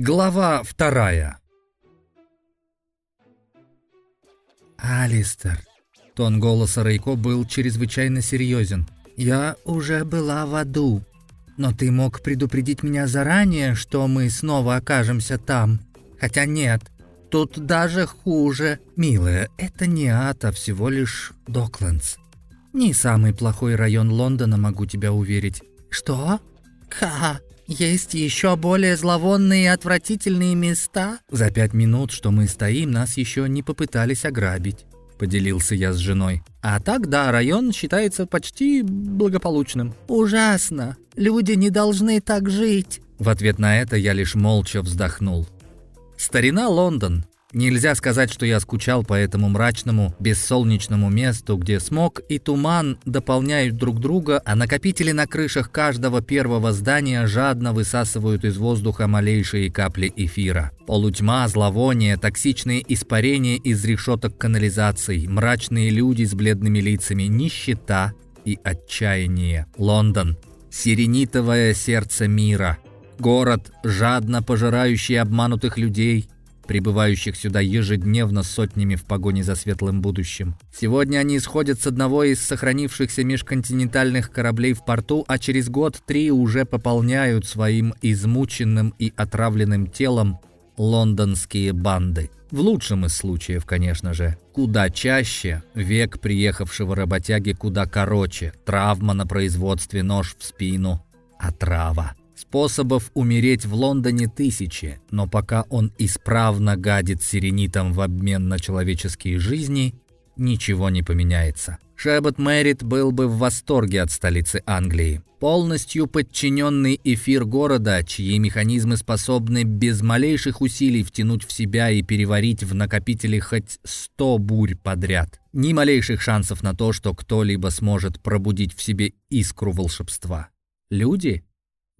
Глава вторая. «Алистер», — тон голоса Рейко был чрезвычайно серьезен. «Я уже была в аду, но ты мог предупредить меня заранее, что мы снова окажемся там. Хотя нет, тут даже хуже. Милая, это не ад, а всего лишь Доклендс. Не самый плохой район Лондона, могу тебя уверить. Что? Ха, есть еще более зловонные и отвратительные места? За пять минут, что мы стоим, нас еще не попытались ограбить. Поделился я с женой. А так, да, район считается почти благополучным. Ужасно. Люди не должны так жить. В ответ на это я лишь молча вздохнул. Старина Лондон. Нельзя сказать, что я скучал по этому мрачному, бессолнечному месту, где смог и туман дополняют друг друга, а накопители на крышах каждого первого здания жадно высасывают из воздуха малейшие капли эфира. Полутьма, зловоние, токсичные испарения из решеток канализаций, мрачные люди с бледными лицами, нищета и отчаяние. Лондон. Сиренитовое сердце мира. Город, жадно пожирающий обманутых людей – прибывающих сюда ежедневно сотнями в погоне за светлым будущим. Сегодня они исходят с одного из сохранившихся межконтинентальных кораблей в порту, а через год-три уже пополняют своим измученным и отравленным телом лондонские банды. В лучшем из случаев, конечно же. Куда чаще, век приехавшего работяги куда короче, травма на производстве, нож в спину, отрава. Способов умереть в Лондоне тысячи, но пока он исправно гадит сиренитом в обмен на человеческие жизни, ничего не поменяется. Шебот Мэрит был бы в восторге от столицы Англии. Полностью подчиненный эфир города, чьи механизмы способны без малейших усилий втянуть в себя и переварить в накопители хоть сто бурь подряд. Ни малейших шансов на то, что кто-либо сможет пробудить в себе искру волшебства. Люди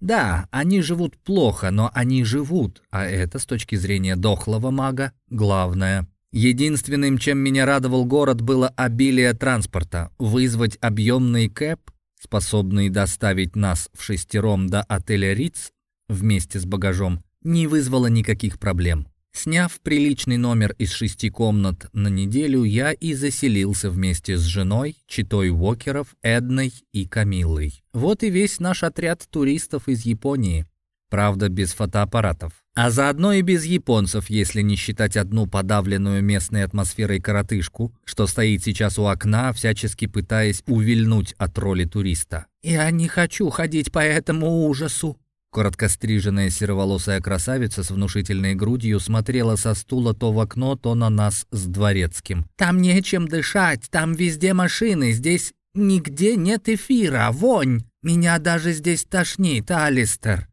да, они живут плохо, но они живут, а это, с точки зрения дохлого мага, главное. Единственным, чем меня радовал город, было обилие транспорта. Вызвать объемный кэп, способный доставить нас в шестером до отеля Риц вместе с багажом, не вызвало никаких проблем. Сняв приличный номер из шести комнат на неделю, я и заселился вместе с женой, читой Уокеров, Эдной и Камиллой. Вот и весь наш отряд туристов из Японии. Правда, без фотоаппаратов. А заодно и без японцев, если не считать одну подавленную местной атмосферой коротышку, что стоит сейчас у окна, всячески пытаясь увильнуть от роли туриста. «Я не хочу ходить по этому ужасу», Короткостриженная сероволосая красавица с внушительной грудью смотрела со стула то в окно, то на нас с дворецким. «Там нечем дышать, там везде машины, здесь нигде нет эфира, вонь! Меня даже здесь тошнит, Алистер!»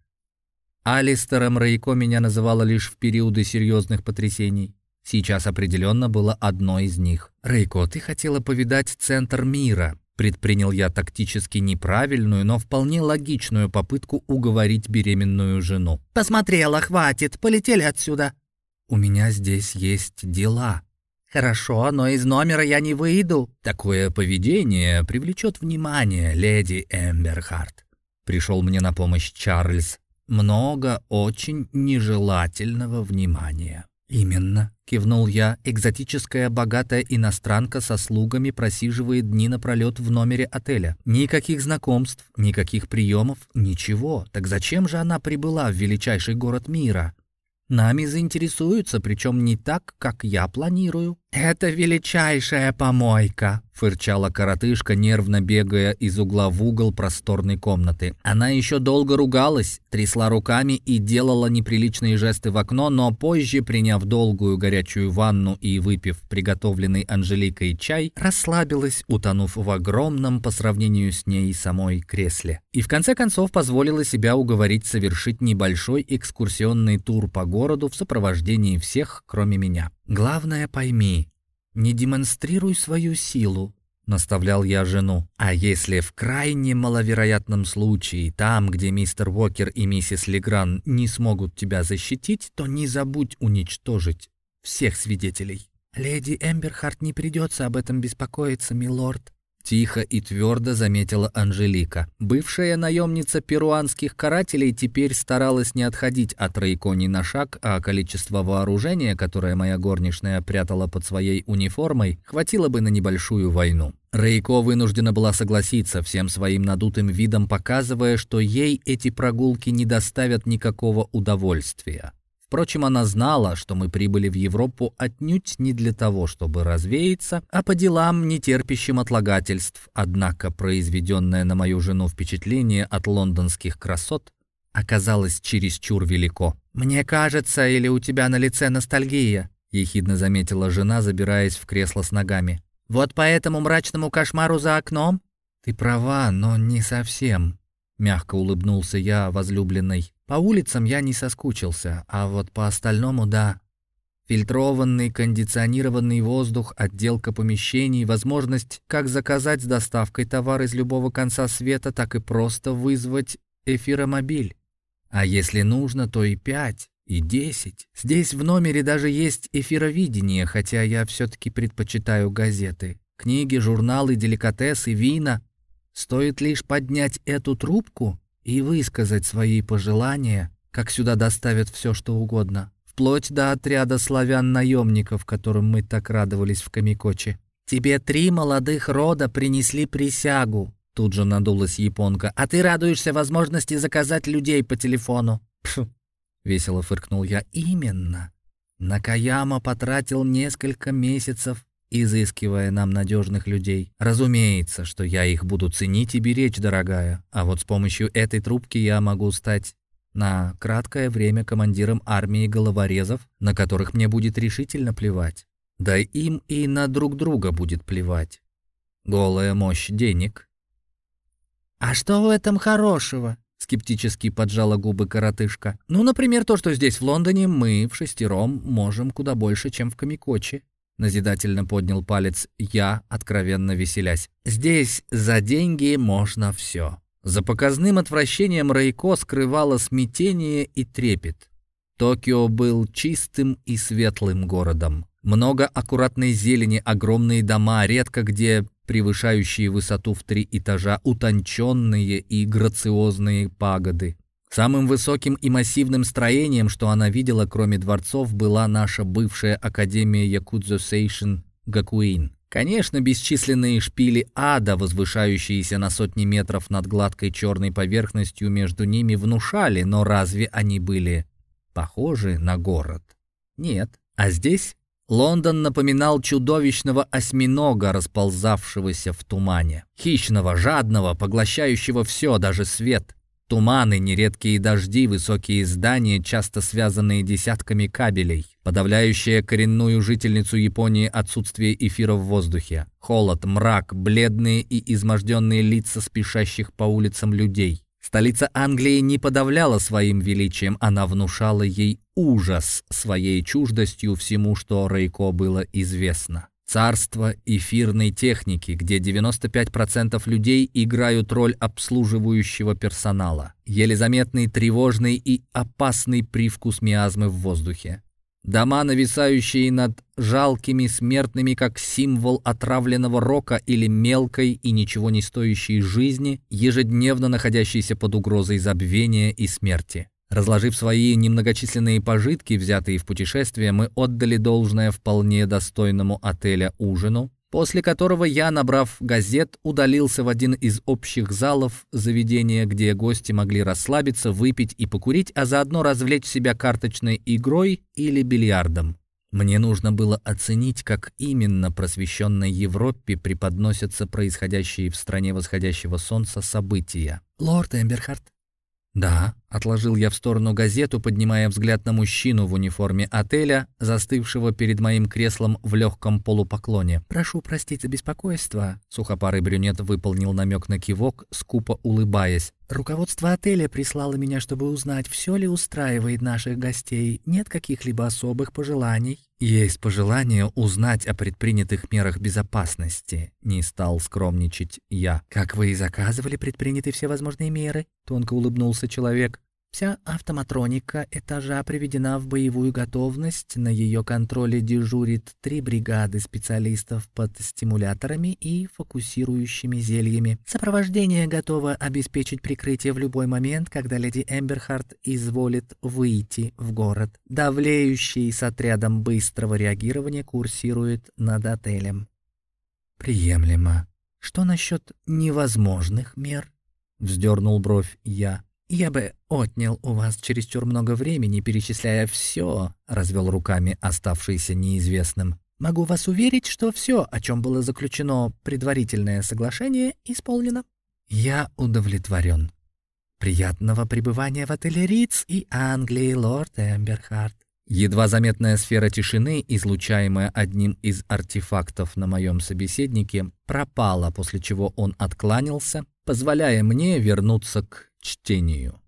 Алистером Рейко меня называла лишь в периоды серьезных потрясений. Сейчас определенно было одно из них. «Рейко, ты хотела повидать центр мира. Предпринял я тактически неправильную, но вполне логичную попытку уговорить беременную жену. «Посмотрела, хватит, полетели отсюда!» «У меня здесь есть дела». «Хорошо, но из номера я не выйду». «Такое поведение привлечет внимание, леди Эмберхарт». Пришел мне на помощь Чарльз. «Много очень нежелательного внимания». «Именно», — кивнул я, — «экзотическая богатая иностранка со слугами просиживает дни напролет в номере отеля. Никаких знакомств, никаких приемов, ничего. Так зачем же она прибыла в величайший город мира?» Нами заинтересуются, причем не так, как я планирую. «Это величайшая помойка», — фырчала коротышка, нервно бегая из угла в угол просторной комнаты. Она еще долго ругалась, трясла руками и делала неприличные жесты в окно, но позже, приняв долгую горячую ванну и выпив приготовленный Анжеликой чай, расслабилась, утонув в огромном по сравнению с ней самой кресле. И в конце концов позволила себя уговорить совершить небольшой экскурсионный тур по городу в сопровождении всех, кроме меня. «Главное пойми, не демонстрируй свою силу», — наставлял я жену. «А если в крайне маловероятном случае, там, где мистер Уокер и миссис Легран не смогут тебя защитить, то не забудь уничтожить всех свидетелей». «Леди Эмберхарт не придется об этом беспокоиться, милорд», Тихо и твердо заметила Анжелика. Бывшая наемница перуанских карателей теперь старалась не отходить от Рейко ни на шаг, а количество вооружения, которое моя горничная прятала под своей униформой, хватило бы на небольшую войну. Рейко вынуждена была согласиться, всем своим надутым видом показывая, что ей эти прогулки не доставят никакого удовольствия. Впрочем, она знала, что мы прибыли в Европу отнюдь не для того, чтобы развеяться, а по делам, не терпящим отлагательств. Однако произведенное на мою жену впечатление от лондонских красот оказалось чересчур велико. «Мне кажется, или у тебя на лице ностальгия?» — ехидно заметила жена, забираясь в кресло с ногами. «Вот по этому мрачному кошмару за окном?» «Ты права, но не совсем», — мягко улыбнулся я возлюбленной. По улицам я не соскучился, а вот по остальному — да. Фильтрованный, кондиционированный воздух, отделка помещений, возможность как заказать с доставкой товар из любого конца света, так и просто вызвать эфиромобиль. А если нужно, то и пять, и десять. Здесь в номере даже есть эфировидение, хотя я все-таки предпочитаю газеты. Книги, журналы, деликатесы, вина. Стоит лишь поднять эту трубку, и высказать свои пожелания, как сюда доставят все, что угодно, вплоть до отряда славян-наемников, которым мы так радовались в Камикоче. «Тебе три молодых рода принесли присягу», — тут же надулась японка, «а ты радуешься возможности заказать людей по телефону». «Пф», — весело фыркнул я, «именно». Накаяма потратил несколько месяцев изыскивая нам надежных людей. Разумеется, что я их буду ценить и беречь, дорогая. А вот с помощью этой трубки я могу стать на краткое время командиром армии головорезов, на которых мне будет решительно плевать. Да им и на друг друга будет плевать. Голая мощь денег. «А что в этом хорошего?» — скептически поджала губы коротышка. «Ну, например, то, что здесь, в Лондоне, мы в шестером можем куда больше, чем в Камикоче. Назидательно поднял палец я, откровенно веселясь. «Здесь за деньги можно все». За показным отвращением Рейко скрывало смятение и трепет. Токио был чистым и светлым городом. Много аккуратной зелени, огромные дома, редко где превышающие высоту в три этажа, утонченные и грациозные пагоды. Самым высоким и массивным строением, что она видела, кроме дворцов, была наша бывшая Академия Якудзо Сейшин Гакуин. Конечно, бесчисленные шпили ада, возвышающиеся на сотни метров над гладкой черной поверхностью между ними, внушали, но разве они были похожи на город? Нет. А здесь Лондон напоминал чудовищного осьминога, расползавшегося в тумане. Хищного, жадного, поглощающего все, даже свет. Туманы, нередкие дожди, высокие здания, часто связанные десятками кабелей. Подавляющая коренную жительницу Японии отсутствие эфира в воздухе. Холод, мрак, бледные и изможденные лица спешащих по улицам людей. Столица Англии не подавляла своим величием, она внушала ей ужас своей чуждостью всему, что Рейко было известно. Царство эфирной техники, где 95% людей играют роль обслуживающего персонала. Еле заметный тревожный и опасный привкус миазмы в воздухе. Дома, нависающие над жалкими смертными, как символ отравленного рока или мелкой и ничего не стоящей жизни, ежедневно находящейся под угрозой забвения и смерти. Разложив свои немногочисленные пожитки, взятые в путешествие, мы отдали должное вполне достойному отеля ужину, после которого я, набрав газет, удалился в один из общих залов заведения, где гости могли расслабиться, выпить и покурить, а заодно развлечь себя карточной игрой или бильярдом. Мне нужно было оценить, как именно просвещенной Европе преподносятся происходящие в стране восходящего солнца события. «Лорд Эмберхарт», «Да», — отложил я в сторону газету, поднимая взгляд на мужчину в униформе отеля, застывшего перед моим креслом в легком полупоклоне. «Прошу простить за беспокойство», — сухопарый брюнет выполнил намек на кивок, скупо улыбаясь. Руководство отеля прислало меня, чтобы узнать, все ли устраивает наших гостей. Нет каких-либо особых пожеланий. Есть пожелание узнать о предпринятых мерах безопасности. Не стал скромничать я. Как вы и заказывали, предприняты все возможные меры? Тонко улыбнулся человек. Вся автоматроника этажа приведена в боевую готовность. На ее контроле дежурит три бригады специалистов под стимуляторами и фокусирующими зельями. Сопровождение готово обеспечить прикрытие в любой момент, когда леди Эмберхарт изволит выйти в город. Давлеющий с отрядом быстрого реагирования курсирует над отелем. «Приемлемо. Что насчет невозможных мер?» — вздернул бровь я. «Я бы отнял у вас чересчур много времени, перечисляя все», — развел руками оставшийся неизвестным. «Могу вас уверить, что все, о чем было заключено предварительное соглашение, исполнено». «Я удовлетворен. Приятного пребывания в отеле Риц и Англии, лорд Эмберхарт». Едва заметная сфера тишины, излучаемая одним из артефактов на моем собеседнике, пропала, после чего он откланялся, позволяя мне вернуться к чтению.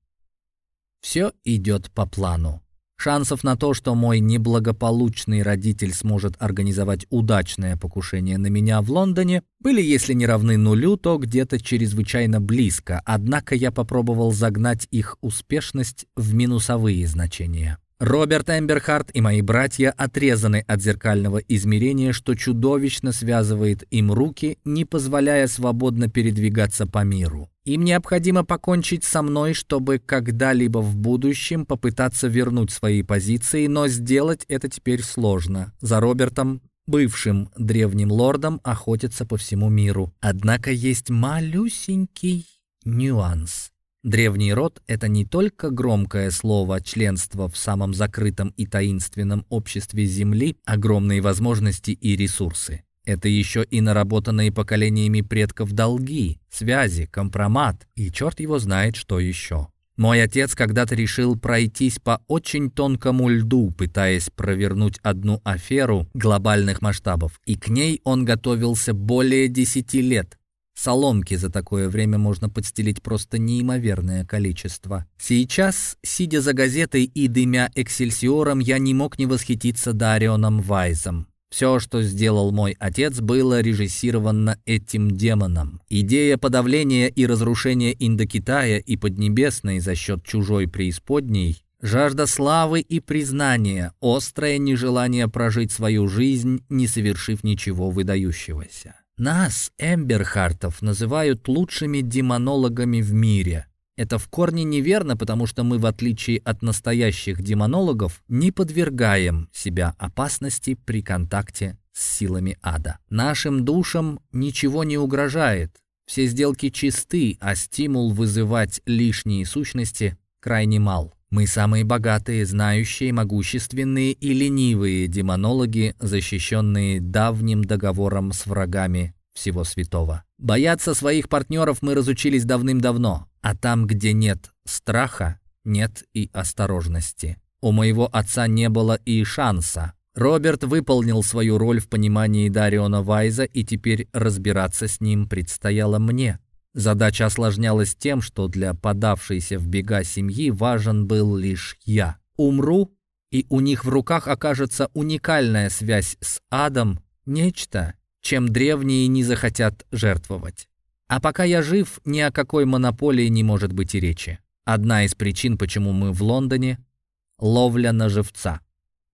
Все идет по плану. Шансов на то, что мой неблагополучный родитель сможет организовать удачное покушение на меня в Лондоне, были, если не равны нулю, то где-то чрезвычайно близко, однако я попробовал загнать их успешность в минусовые значения. Роберт Эмберхарт и мои братья отрезаны от зеркального измерения, что чудовищно связывает им руки, не позволяя свободно передвигаться по миру. Им необходимо покончить со мной, чтобы когда-либо в будущем попытаться вернуть свои позиции, но сделать это теперь сложно. За Робертом бывшим древним лордом охотятся по всему миру. Однако есть малюсенький нюанс. Древний род — это не только громкое слово членства в самом закрытом и таинственном обществе Земли, огромные возможности и ресурсы. Это еще и наработанные поколениями предков долги, связи, компромат и черт его знает, что еще. Мой отец когда-то решил пройтись по очень тонкому льду, пытаясь провернуть одну аферу глобальных масштабов, и к ней он готовился более десяти лет. Соломки за такое время можно подстелить просто неимоверное количество. Сейчас, сидя за газетой и дымя «Эксельсиором», я не мог не восхититься Дарионом Вайзом. Все, что сделал мой отец, было режиссировано этим демоном. Идея подавления и разрушения Индокитая и Поднебесной за счет чужой преисподней Жажда славы и признания, острое нежелание прожить свою жизнь, не совершив ничего выдающегося. Нас, Эмберхартов, называют лучшими демонологами в мире. Это в корне неверно, потому что мы, в отличие от настоящих демонологов, не подвергаем себя опасности при контакте с силами ада. Нашим душам ничего не угрожает. Все сделки чисты, а стимул вызывать лишние сущности крайне мал. Мы самые богатые, знающие, могущественные и ленивые демонологи, защищенные давним договором с врагами всего святого. Бояться своих партнеров мы разучились давным-давно, а там, где нет страха, нет и осторожности. У моего отца не было и шанса. Роберт выполнил свою роль в понимании Дариона Вайза, и теперь разбираться с ним предстояло мне. Задача осложнялась тем, что для подавшейся в бега семьи важен был лишь я. Умру, и у них в руках окажется уникальная связь с адом, нечто, чем древние не захотят жертвовать. А пока я жив, ни о какой монополии не может быть и речи. Одна из причин, почему мы в Лондоне — ловля на живца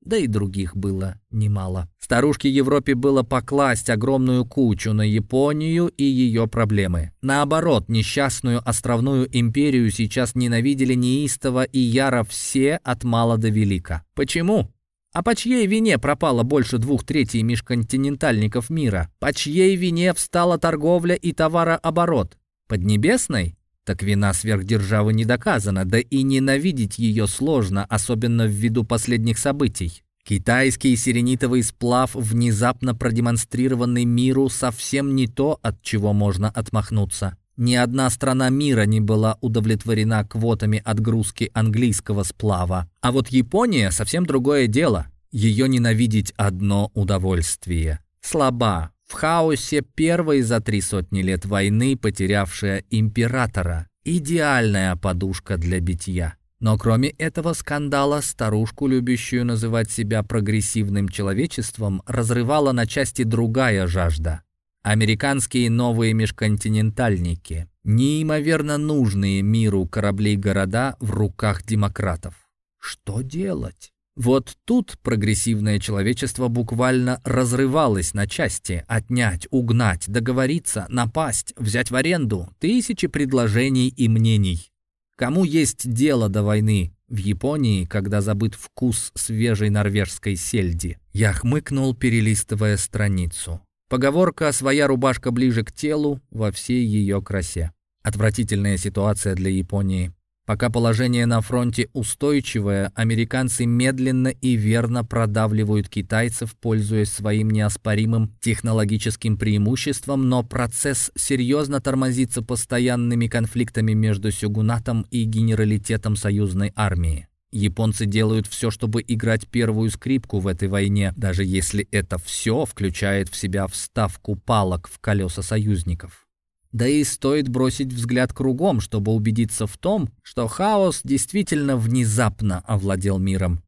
да и других было немало. Старушке Европе было покласть огромную кучу на Японию и ее проблемы. Наоборот, несчастную островную империю сейчас ненавидели неистово и яро все от мала до велика. Почему? А по чьей вине пропало больше двух третей межконтинентальников мира? По чьей вине встала торговля и товарооборот? Поднебесной? Так вина сверхдержавы не доказана, да и ненавидеть ее сложно, особенно ввиду последних событий. Китайский сиренитовый сплав, внезапно продемонстрированный миру, совсем не то, от чего можно отмахнуться. Ни одна страна мира не была удовлетворена квотами отгрузки английского сплава. А вот Япония совсем другое дело. Ее ненавидеть одно удовольствие. Слаба, в хаосе первой за три сотни лет войны потерявшая императора. Идеальная подушка для битья. Но кроме этого скандала, старушку, любящую называть себя прогрессивным человечеством, разрывала на части другая жажда. Американские новые межконтинентальники. Неимоверно нужные миру корабли-города в руках демократов. Что делать? Вот тут прогрессивное человечество буквально разрывалось на части. Отнять, угнать, договориться, напасть, взять в аренду. Тысячи предложений и мнений. Кому есть дело до войны? В Японии, когда забыт вкус свежей норвежской сельди. Я хмыкнул, перелистывая страницу. Поговорка «своя рубашка ближе к телу» во всей ее красе. Отвратительная ситуация для Японии. Пока положение на фронте устойчивое, американцы медленно и верно продавливают китайцев, пользуясь своим неоспоримым технологическим преимуществом, но процесс серьезно тормозится постоянными конфликтами между сюгунатом и генералитетом союзной армии. Японцы делают все, чтобы играть первую скрипку в этой войне, даже если это все включает в себя вставку палок в колеса союзников. Да и стоит бросить взгляд кругом, чтобы убедиться в том, что хаос действительно внезапно овладел миром.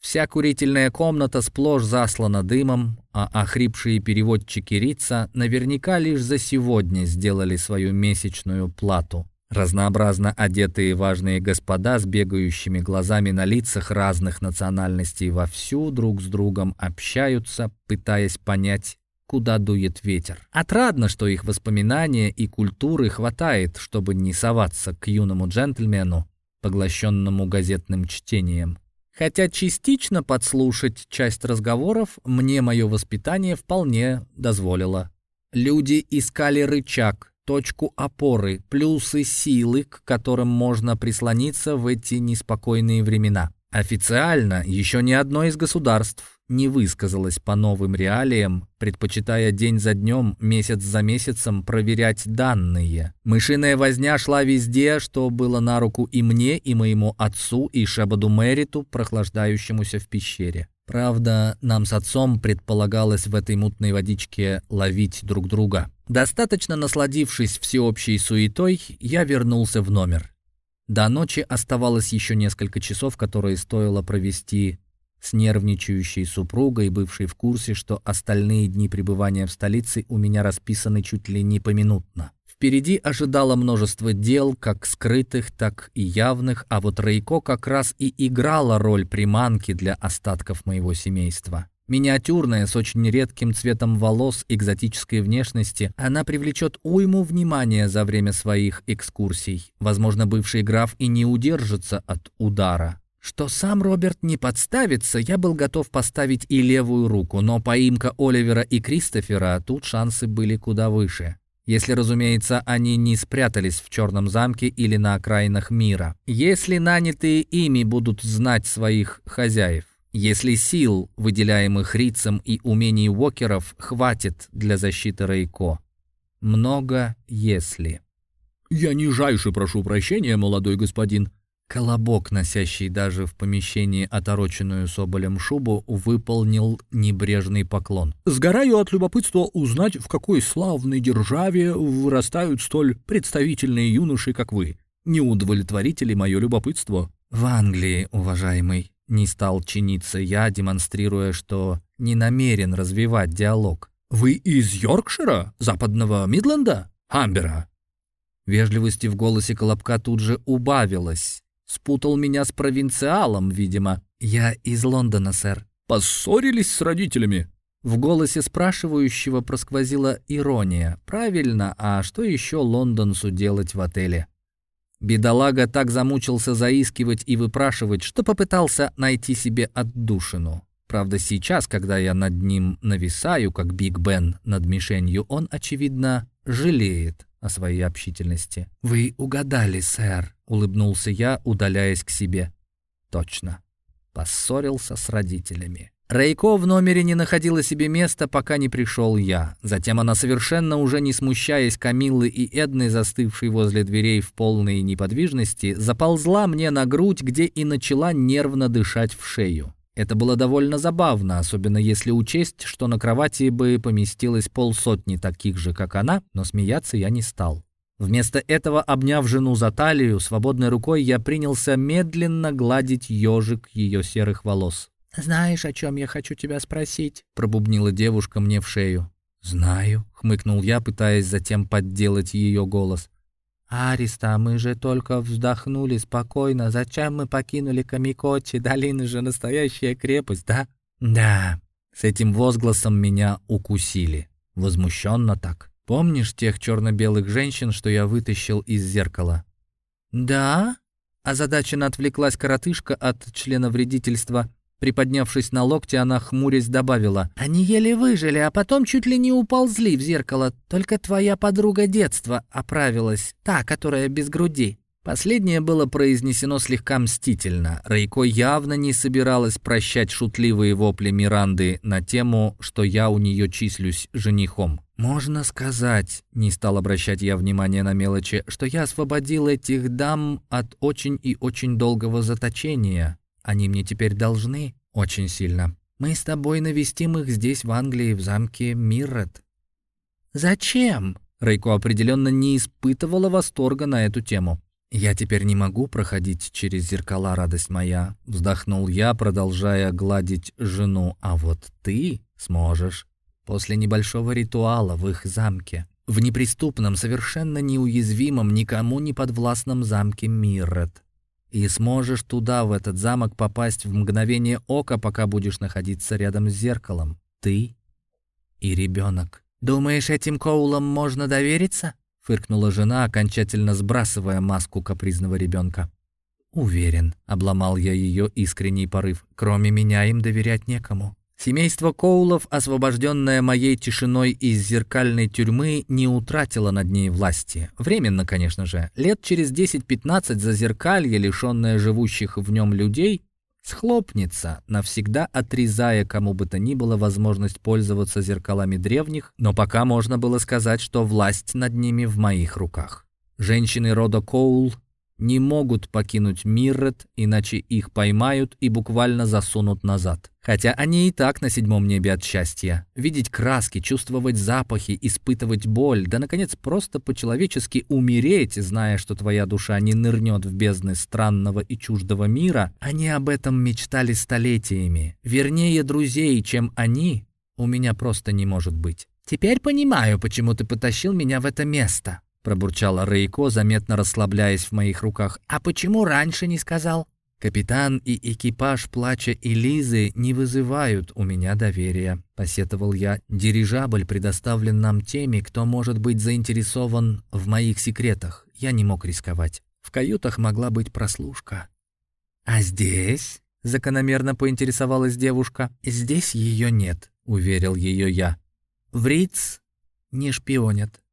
Вся курительная комната сплошь заслана дымом, а охрипшие переводчики Рица наверняка лишь за сегодня сделали свою месячную плату. Разнообразно одетые важные господа с бегающими глазами на лицах разных национальностей вовсю друг с другом общаются, пытаясь понять, куда дует ветер. Отрадно, что их воспоминания и культуры хватает, чтобы не соваться к юному джентльмену, поглощенному газетным чтением. Хотя частично подслушать часть разговоров мне мое воспитание вполне дозволило. Люди искали рычаг, точку опоры, плюсы силы, к которым можно прислониться в эти неспокойные времена. Официально еще ни одно из государств не высказалась по новым реалиям, предпочитая день за днем, месяц за месяцем проверять данные. Мышиная возня шла везде, что было на руку и мне, и моему отцу, и Шабаду Мериту, прохлаждающемуся в пещере. Правда, нам с отцом предполагалось в этой мутной водичке ловить друг друга. Достаточно насладившись всеобщей суетой, я вернулся в номер. До ночи оставалось еще несколько часов, которые стоило провести с нервничающей супругой, бывшей в курсе, что остальные дни пребывания в столице у меня расписаны чуть ли не поминутно. Впереди ожидало множество дел, как скрытых, так и явных, а вот Рейко как раз и играла роль приманки для остатков моего семейства. Миниатюрная, с очень редким цветом волос, экзотической внешности, она привлечет уйму внимания за время своих экскурсий. Возможно, бывший граф и не удержится от удара. Что сам Роберт не подставится, я был готов поставить и левую руку, но поимка Оливера и Кристофера тут шансы были куда выше. Если, разумеется, они не спрятались в черном замке или на окраинах мира. Если нанятые ими будут знать своих хозяев. Если сил, выделяемых Рицем и умений Уокеров, хватит для защиты Рейко. Много если. «Я нижайше прошу прощения, молодой господин», Колобок, носящий даже в помещении отороченную соболем шубу, выполнил небрежный поклон. «Сгораю от любопытства узнать, в какой славной державе вырастают столь представительные юноши, как вы. Не удовлетворите ли мое любопытство?» «В Англии, уважаемый», — не стал чиниться я, демонстрируя, что не намерен развивать диалог. «Вы из Йоркшира? Западного Мидленда? Амбера?» Вежливости в голосе Колобка тут же убавилось. Спутал меня с провинциалом, видимо. Я из Лондона, сэр. Поссорились с родителями? В голосе спрашивающего просквозила ирония. Правильно, а что еще лондонцу делать в отеле? Бедолага так замучился заискивать и выпрашивать, что попытался найти себе отдушину. Правда, сейчас, когда я над ним нависаю, как Биг Бен над мишенью, он, очевидно, жалеет о своей общительности. «Вы угадали, сэр», — улыбнулся я, удаляясь к себе. «Точно. Поссорился с родителями». Рейко в номере не находила себе места, пока не пришел я. Затем она, совершенно уже не смущаясь Камиллы и Эдны, застывшей возле дверей в полной неподвижности, заползла мне на грудь, где и начала нервно дышать в шею. Это было довольно забавно, особенно если учесть, что на кровати бы поместилось полсотни таких же, как она, но смеяться я не стал. Вместо этого, обняв жену за талию, свободной рукой я принялся медленно гладить ежик ее серых волос. «Знаешь, о чем я хочу тебя спросить?» — пробубнила девушка мне в шею. «Знаю», — хмыкнул я, пытаясь затем подделать ее голос. «Ариста, мы же только вздохнули спокойно. Зачем мы покинули Камикочи? Долина же настоящая крепость, да?» «Да». С этим возгласом меня укусили. Возмущенно так. «Помнишь тех черно-белых женщин, что я вытащил из зеркала?» «Да?» Озадаченно отвлеклась коротышка от члена вредительства. Приподнявшись на локте, она хмурясь добавила. «Они еле выжили, а потом чуть ли не уползли в зеркало. Только твоя подруга детства оправилась, та, которая без груди». Последнее было произнесено слегка мстительно. Рейко явно не собиралась прощать шутливые вопли Миранды на тему, что я у нее числюсь женихом. «Можно сказать», — не стал обращать я внимания на мелочи, «что я освободил этих дам от очень и очень долгого заточения. Они мне теперь должны очень сильно. Мы с тобой навестим их здесь, в Англии, в замке Миррет». «Зачем?» Рейко определенно не испытывала восторга на эту тему. «Я теперь не могу проходить через зеркала, радость моя», — вздохнул я, продолжая гладить жену. «А вот ты сможешь. После небольшого ритуала в их замке. В неприступном, совершенно неуязвимом, никому не подвластном замке Миррет. И сможешь туда, в этот замок, попасть в мгновение ока, пока будешь находиться рядом с зеркалом. Ты и ребенок. Думаешь, этим Коулам можно довериться?» фыркнула жена, окончательно сбрасывая маску капризного ребенка. «Уверен», — обломал я ее искренний порыв, «кроме меня им доверять некому». Семейство Коулов, освобожденное моей тишиной из зеркальной тюрьмы, не утратило над ней власти. Временно, конечно же. Лет через 10-15 зазеркалье, лишенное живущих в нем людей, схлопнется, навсегда отрезая кому бы то ни было возможность пользоваться зеркалами древних, но пока можно было сказать, что власть над ними в моих руках. Женщины рода Коул не могут покинуть Миррет, иначе их поймают и буквально засунут назад. Хотя они и так на седьмом небе от счастья. Видеть краски, чувствовать запахи, испытывать боль, да, наконец, просто по-человечески умереть, зная, что твоя душа не нырнет в бездны странного и чуждого мира, они об этом мечтали столетиями. Вернее, друзей, чем они, у меня просто не может быть. «Теперь понимаю, почему ты потащил меня в это место», пробурчала Рейко, заметно расслабляясь в моих руках. «А почему раньше не сказал?» «Капитан и экипаж плача и Лизы не вызывают у меня доверия», — посетовал я. «Дирижабль предоставлен нам теми, кто может быть заинтересован в моих секретах. Я не мог рисковать. В каютах могла быть прослушка». «А здесь?» — закономерно поинтересовалась девушка. «Здесь ее нет», — уверил ее я. «В Риц не шпионят».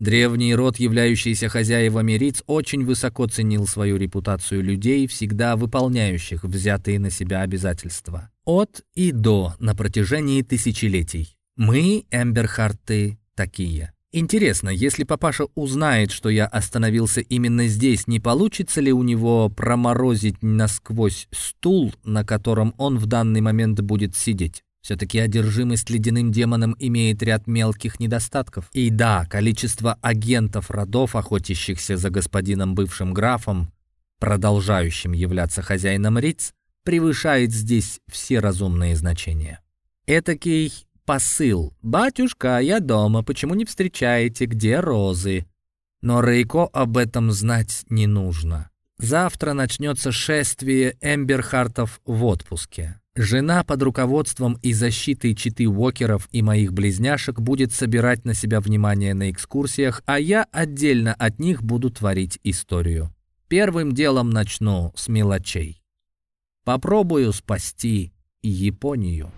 Древний род, являющийся хозяевами Риц, очень высоко ценил свою репутацию людей, всегда выполняющих взятые на себя обязательства. От и до на протяжении тысячелетий. Мы, Эмберхарты, такие. Интересно, если папаша узнает, что я остановился именно здесь, не получится ли у него проморозить насквозь стул, на котором он в данный момент будет сидеть? Все-таки одержимость ледяным демоном имеет ряд мелких недостатков. И да, количество агентов родов, охотящихся за господином бывшим графом, продолжающим являться хозяином Риц, превышает здесь все разумные значения. Этакий посыл «Батюшка, я дома, почему не встречаете? Где розы?» Но Рейко об этом знать не нужно. Завтра начнется шествие Эмберхартов в отпуске. Жена под руководством и защитой читы Уокеров и моих близняшек будет собирать на себя внимание на экскурсиях, а я отдельно от них буду творить историю. Первым делом начну с мелочей. Попробую спасти Японию.